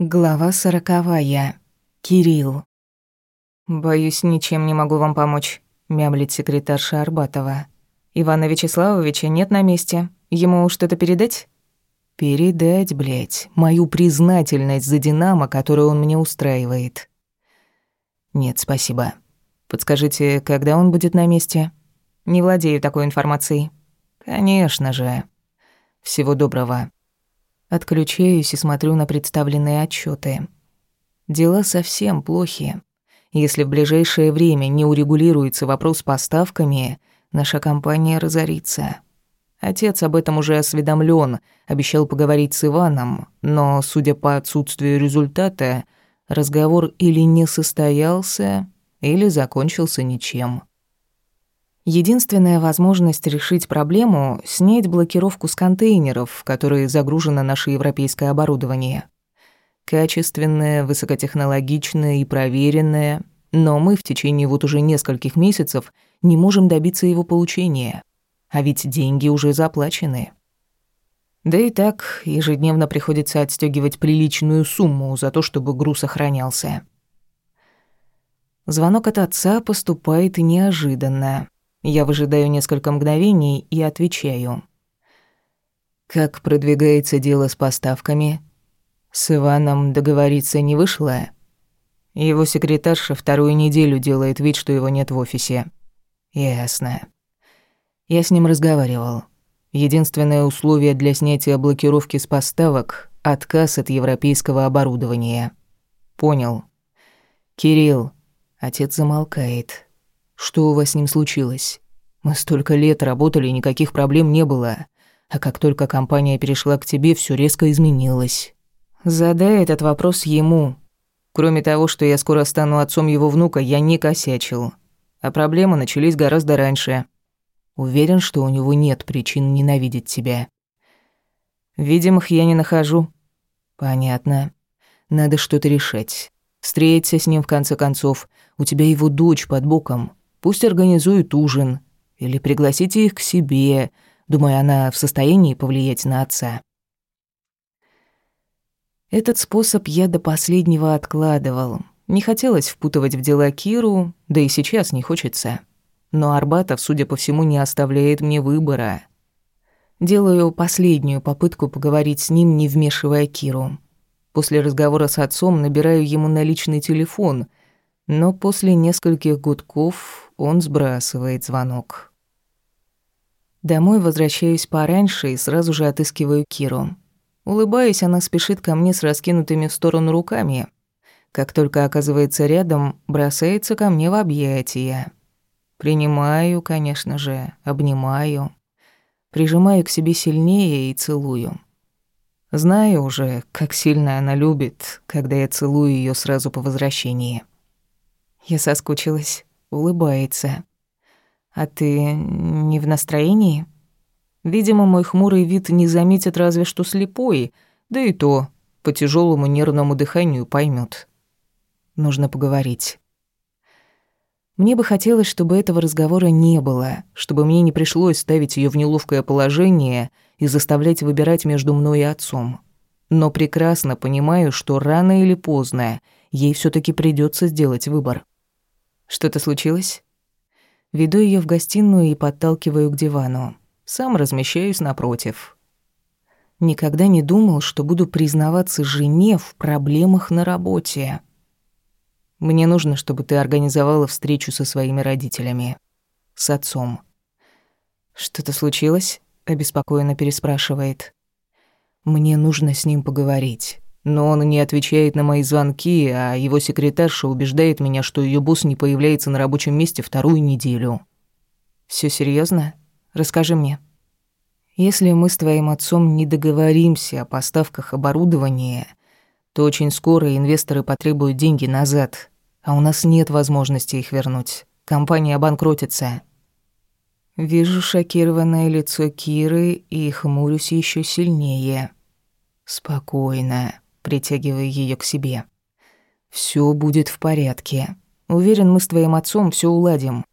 Глава сороковая. Кирилл. «Боюсь, ничем не могу вам помочь», — мямлит секретарша Арбатова. «Ивана Вячеславовича нет на месте. Ему что-то передать?» «Передать, блядь, мою признательность за «Динамо», которую он мне устраивает». «Нет, спасибо. Подскажите, когда он будет на месте?» «Не владею такой информацией». «Конечно же. Всего доброго». Отключаюсь и смотрю на представленные отчеты. Дела совсем плохи. Если в ближайшее время не урегулируется вопрос с поставками, наша компания разорится. Отец об этом уже осведомлен, обещал поговорить с Иваном, но, судя по отсутствию результата, разговор или не состоялся, или закончился ничем. Единственная возможность решить проблему — снять блокировку с контейнеров, в которые загружено наше европейское оборудование. Качественное, высокотехнологичное и проверенное, но мы в течение вот уже нескольких месяцев не можем добиться его получения. А ведь деньги уже заплачены. Да и так ежедневно приходится отстегивать приличную сумму за то, чтобы груз охранялся. Звонок от отца поступает неожиданно. Я выжидаю несколько мгновений и отвечаю. «Как продвигается дело с поставками?» «С Иваном договориться не вышло?» Его секретарша вторую неделю делает вид, что его нет в офисе. «Ясно. Я с ним разговаривал. Единственное условие для снятия блокировки с поставок — отказ от европейского оборудования. Понял. Кирилл. Отец замолкает. Что у вас с ним случилось? Мы столько лет работали, никаких проблем не было. А как только компания перешла к тебе, все резко изменилось. Задай этот вопрос ему. Кроме того, что я скоро стану отцом его внука, я не косячил. А проблемы начались гораздо раньше. Уверен, что у него нет причин ненавидеть тебя. Видимых я не нахожу. Понятно. Надо что-то решать. Встреться с ним в конце концов. У тебя его дочь под боком. Пусть организуют ужин. Или пригласите их к себе. Думаю, она в состоянии повлиять на отца. Этот способ я до последнего откладывал. Не хотелось впутывать в дела Киру, да и сейчас не хочется. Но Арбатов, судя по всему, не оставляет мне выбора. Делаю последнюю попытку поговорить с ним, не вмешивая Киру. После разговора с отцом набираю ему на личный телефон, но после нескольких гудков он сбрасывает звонок. Домой возвращаюсь пораньше и сразу же отыскиваю Киру. Улыбаясь, она спешит ко мне с раскинутыми в сторону руками. Как только оказывается рядом, бросается ко мне в объятия. Принимаю, конечно же, обнимаю. Прижимаю к себе сильнее и целую. Знаю уже, как сильно она любит, когда я целую ее сразу по возвращении. Я соскучилась улыбается. «А ты не в настроении?» Видимо, мой хмурый вид не заметит разве что слепой, да и то по тяжелому нервному дыханию поймет. Нужно поговорить. Мне бы хотелось, чтобы этого разговора не было, чтобы мне не пришлось ставить ее в неловкое положение и заставлять выбирать между мной и отцом. Но прекрасно понимаю, что рано или поздно ей все таки придется сделать выбор. Что-то случилось? Веду ее в гостиную и подталкиваю к дивану. Сам размещаюсь напротив. Никогда не думал, что буду признаваться жене в проблемах на работе. Мне нужно, чтобы ты организовала встречу со своими родителями. С отцом. Что-то случилось? обеспокоенно переспрашивает. Мне нужно с ним поговорить. Но он не отвечает на мои звонки, а его секретарша убеждает меня, что ее босс не появляется на рабочем месте вторую неделю. Все серьезно? Расскажи мне. Если мы с твоим отцом не договоримся о поставках оборудования, то очень скоро инвесторы потребуют деньги назад, а у нас нет возможности их вернуть. Компания обанкротится. Вижу шокированное лицо Киры и хмурюсь еще сильнее. Спокойно притягивая ее к себе. Все будет в порядке. Уверен, мы с твоим отцом все уладим.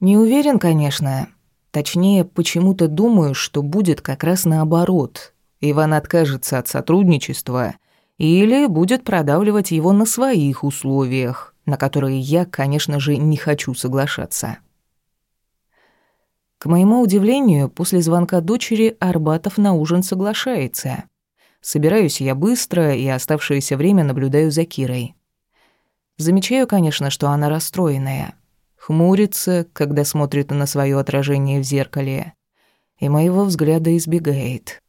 Не уверен, конечно. Точнее, почему-то думаю, что будет как раз наоборот. Иван откажется от сотрудничества, или будет продавливать его на своих условиях, на которые я, конечно же, не хочу соглашаться. К моему удивлению, после звонка дочери Арбатов на ужин соглашается. Собираюсь я быстро и оставшееся время наблюдаю за Кирой. Замечаю, конечно, что она расстроенная. Хмурится, когда смотрит на свое отражение в зеркале. И моего взгляда избегает.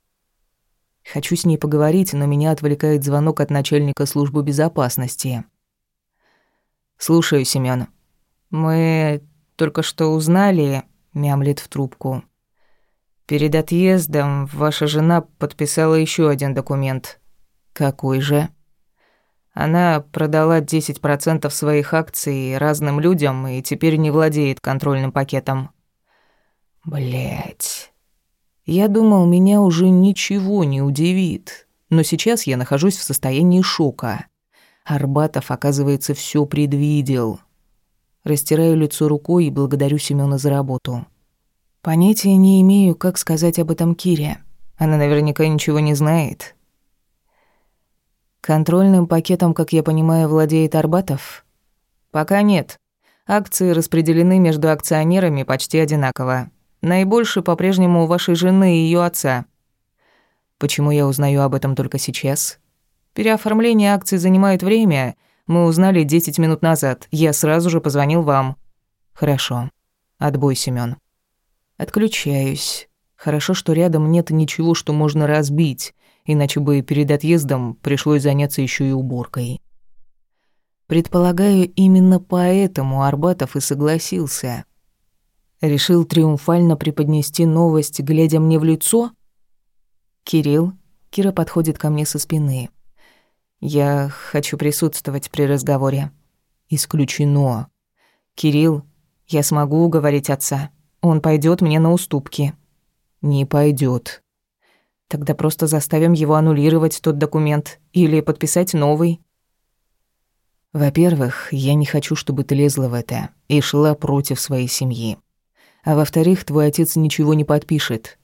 Хочу с ней поговорить, но меня отвлекает звонок от начальника службы безопасности. «Слушаю, Семён. Мы только что узнали...» — мямлит в трубку. «Перед отъездом ваша жена подписала еще один документ». «Какой же?» Она продала 10% своих акций разным людям и теперь не владеет контрольным пакетом. Блять. Я думал, меня уже ничего не удивит, но сейчас я нахожусь в состоянии шока. Арбатов, оказывается, все предвидел. Растираю лицо рукой и благодарю Семёна за работу. Понятия не имею, как сказать об этом Кире. Она наверняка ничего не знает. Контрольным пакетом, как я понимаю, владеет Арбатов? Пока нет. Акции распределены между акционерами почти одинаково. Наибольше по-прежнему у вашей жены и ее отца. Почему я узнаю об этом только сейчас? Переоформление акций занимает время. Мы узнали 10 минут назад. Я сразу же позвонил вам. Хорошо. Отбой, Семён. Отключаюсь. Хорошо, что рядом нет ничего, что можно разбить иначе бы перед отъездом пришлось заняться еще и уборкой. Предполагаю, именно поэтому Арбатов и согласился. Решил триумфально преподнести новость, глядя мне в лицо? «Кирилл?» Кира подходит ко мне со спины. «Я хочу присутствовать при разговоре». «Исключено. Кирилл, я смогу уговорить отца. Он пойдет мне на уступки». «Не пойдет. Тогда просто заставим его аннулировать тот документ или подписать новый. Во-первых, я не хочу, чтобы ты лезла в это и шла против своей семьи. А во-вторых, твой отец ничего не подпишет.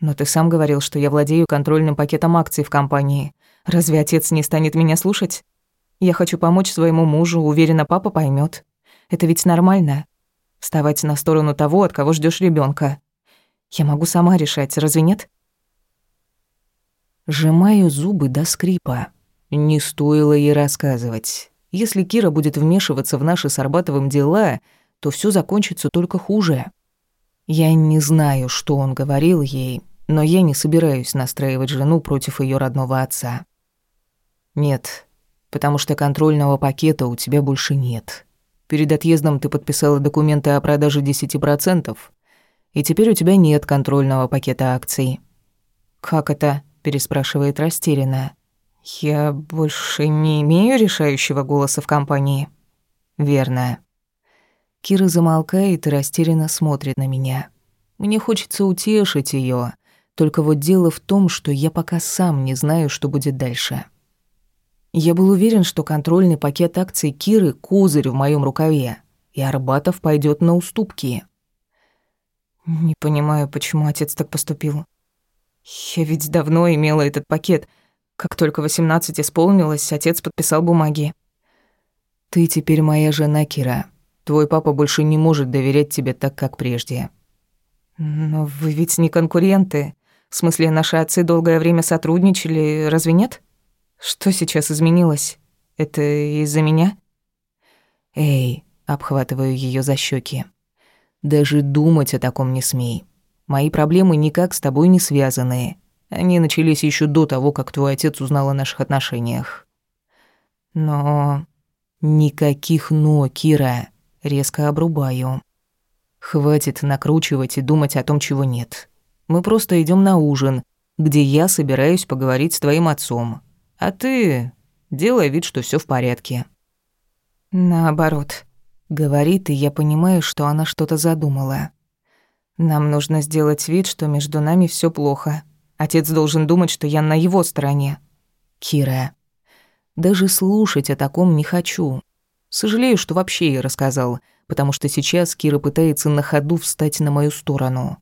Но ты сам говорил, что я владею контрольным пакетом акций в компании. Разве отец не станет меня слушать? Я хочу помочь своему мужу, уверена, папа поймет. Это ведь нормально. Вставать на сторону того, от кого ждешь ребенка. Я могу сама решать, разве нет? Сжимаю зубы до скрипа. Не стоило ей рассказывать. Если Кира будет вмешиваться в наши с Арбатовым дела, то все закончится только хуже. Я не знаю, что он говорил ей, но я не собираюсь настраивать жену против ее родного отца. Нет, потому что контрольного пакета у тебя больше нет. Перед отъездом ты подписала документы о продаже 10%, и теперь у тебя нет контрольного пакета акций. Как это? переспрашивает растерянно. Я больше не имею решающего голоса в компании. Верно. Кира замолкает и растерянно смотрит на меня. Мне хочется утешить ее, только вот дело в том, что я пока сам не знаю, что будет дальше. Я был уверен, что контрольный пакет акций Киры — козырь в моем рукаве, и Арбатов пойдет на уступки. Не понимаю, почему отец так поступил. Я ведь давно имела этот пакет. Как только восемнадцать исполнилось, отец подписал бумаги. Ты теперь моя жена, Кира. Твой папа больше не может доверять тебе так, как прежде. Но вы ведь не конкуренты. В смысле, наши отцы долгое время сотрудничали, разве нет? Что сейчас изменилось? Это из-за меня? Эй, обхватываю ее за щеки. Даже думать о таком не смей. Мои проблемы никак с тобой не связаны. Они начались еще до того, как твой отец узнал о наших отношениях. Но... Никаких «но», Кира. Резко обрубаю. Хватит накручивать и думать о том, чего нет. Мы просто идем на ужин, где я собираюсь поговорить с твоим отцом. А ты делай вид, что все в порядке. Наоборот. Говорит, и я понимаю, что она что-то задумала. Нам нужно сделать вид, что между нами все плохо. Отец должен думать, что я на его стороне. Кира. Даже слушать о таком не хочу. Сожалею, что вообще ей рассказал, потому что сейчас Кира пытается на ходу встать на мою сторону.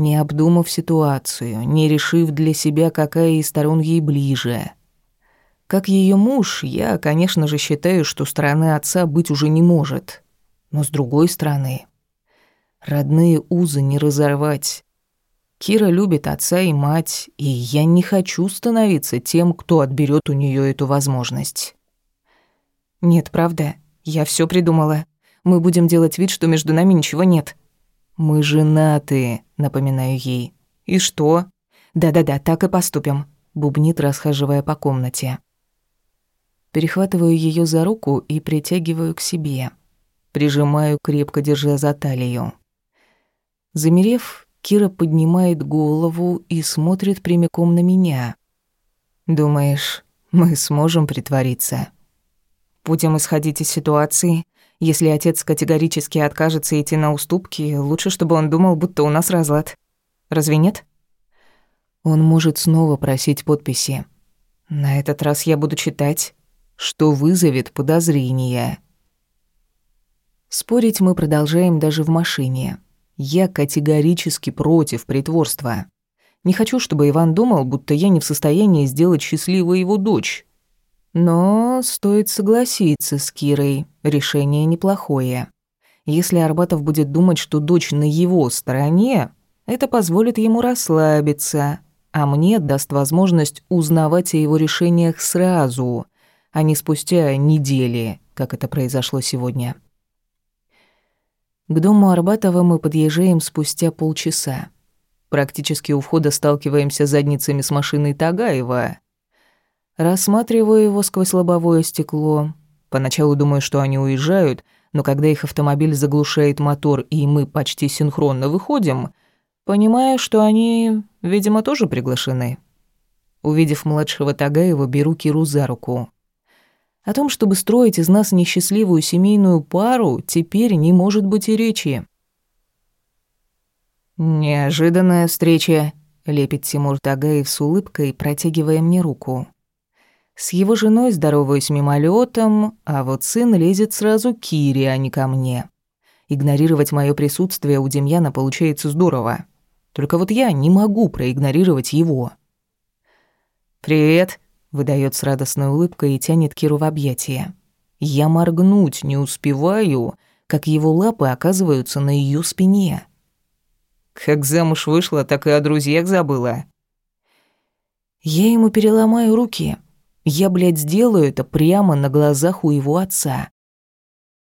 Не обдумав ситуацию, не решив для себя, какая из сторон ей ближе. Как ее муж, я, конечно же, считаю, что стороны отца быть уже не может. Но с другой стороны, родные узы не разорвать. Кира любит отца и мать, и я не хочу становиться тем, кто отберет у нее эту возможность. Нет, правда, я все придумала. Мы будем делать вид, что между нами ничего нет. Мы женаты, напоминаю ей. И что? Да-да-да, так и поступим, бубнит, расхаживая по комнате. Перехватываю ее за руку и притягиваю к себе. Прижимаю, крепко держа за талию. Замерев, Кира поднимает голову и смотрит прямиком на меня. «Думаешь, мы сможем притвориться?» «Будем исходить из ситуации. Если отец категорически откажется идти на уступки, лучше, чтобы он думал, будто у нас разлад. Разве нет?» Он может снова просить подписи. На этот раз я буду читать что вызовет подозрения. Спорить мы продолжаем даже в машине. Я категорически против притворства. Не хочу, чтобы Иван думал, будто я не в состоянии сделать счастливой его дочь. Но стоит согласиться с Кирой, решение неплохое. Если Арбатов будет думать, что дочь на его стороне, это позволит ему расслабиться, а мне даст возможность узнавать о его решениях сразу, а не спустя недели, как это произошло сегодня. К дому Арбатова мы подъезжаем спустя полчаса. Практически у входа сталкиваемся задницами с машиной Тагаева. Рассматриваю его сквозь лобовое стекло. Поначалу думаю, что они уезжают, но когда их автомобиль заглушает мотор и мы почти синхронно выходим, понимаю, что они, видимо, тоже приглашены. Увидев младшего Тагаева, беру Киру за руку. О том, чтобы строить из нас несчастливую семейную пару, теперь не может быть и речи. «Неожиданная встреча», — лепит Тимур Тагаев с улыбкой, протягивая мне руку. С его женой здороваюсь мимолетом, а вот сын лезет сразу к Кире, а не ко мне. Игнорировать мое присутствие у Демьяна получается здорово. Только вот я не могу проигнорировать его. «Привет», выдает с радостной улыбкой и тянет Киру в объятия. Я моргнуть не успеваю, как его лапы оказываются на ее спине. Как замуж вышла, так и о друзьях забыла. Я ему переломаю руки. Я, блядь, сделаю это прямо на глазах у его отца.